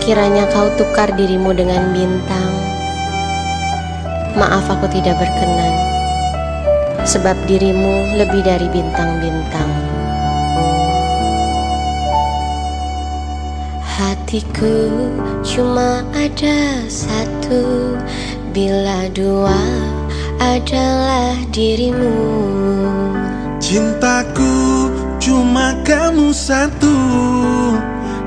Kiranya kau tukar dirimu dengan bintang. Maaf aku tidak berkenan Sebab dirimu lebih dari bintang-bintang. Hatiku cuma ada satu Bila dua adalah dirimu. Cintaku cuma kamu satu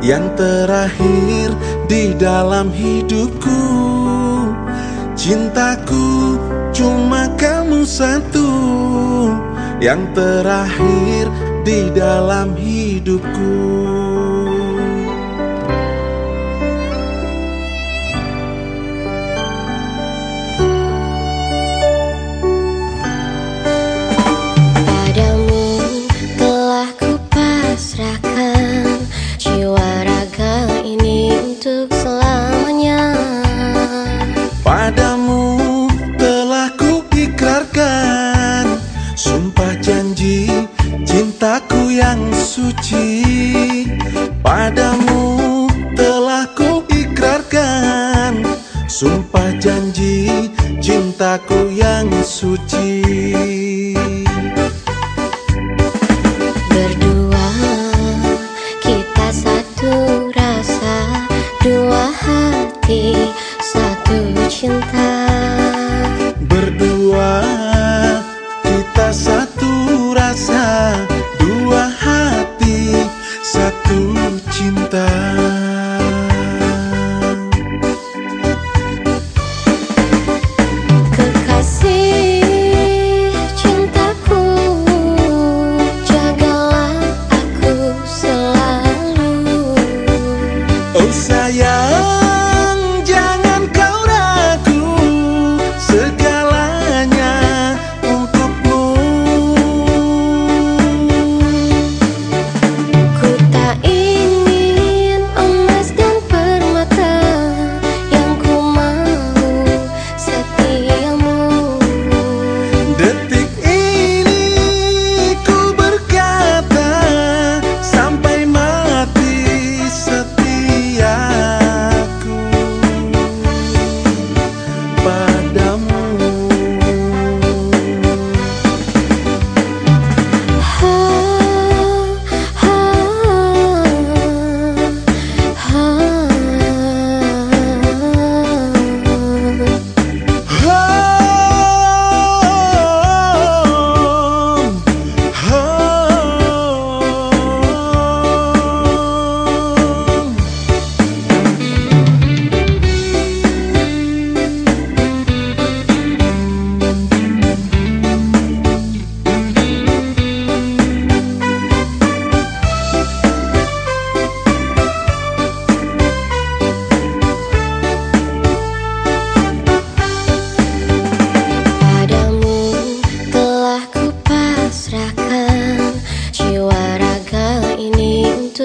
yang terakhir di dalam hidupku. Cintaku cuma kamu satu Yang terakhir di dalam hidupku Sumpah janji cintaku yang suci allá.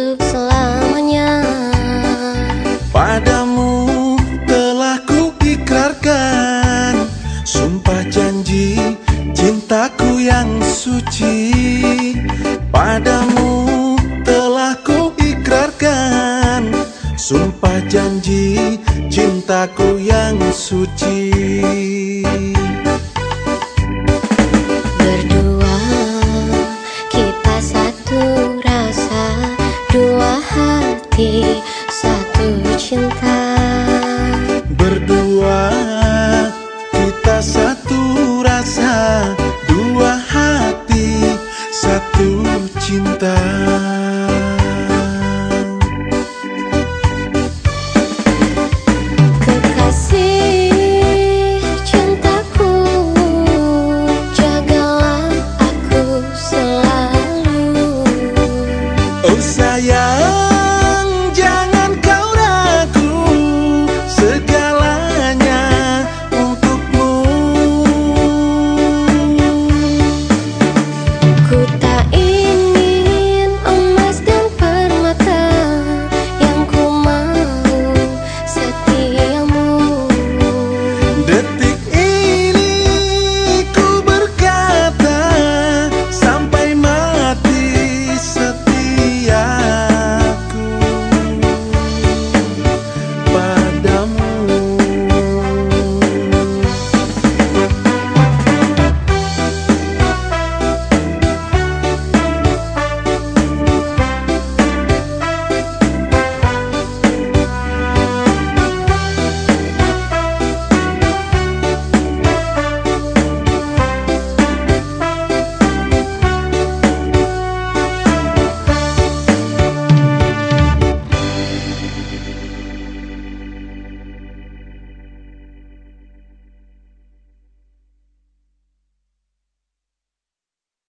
Oh sayang cintaku yang suci. Padamu telah ku ikrarkan Sumpah janji cintaku yang suci cinta. Berdua kita satu rasa Dua hati satu cinta.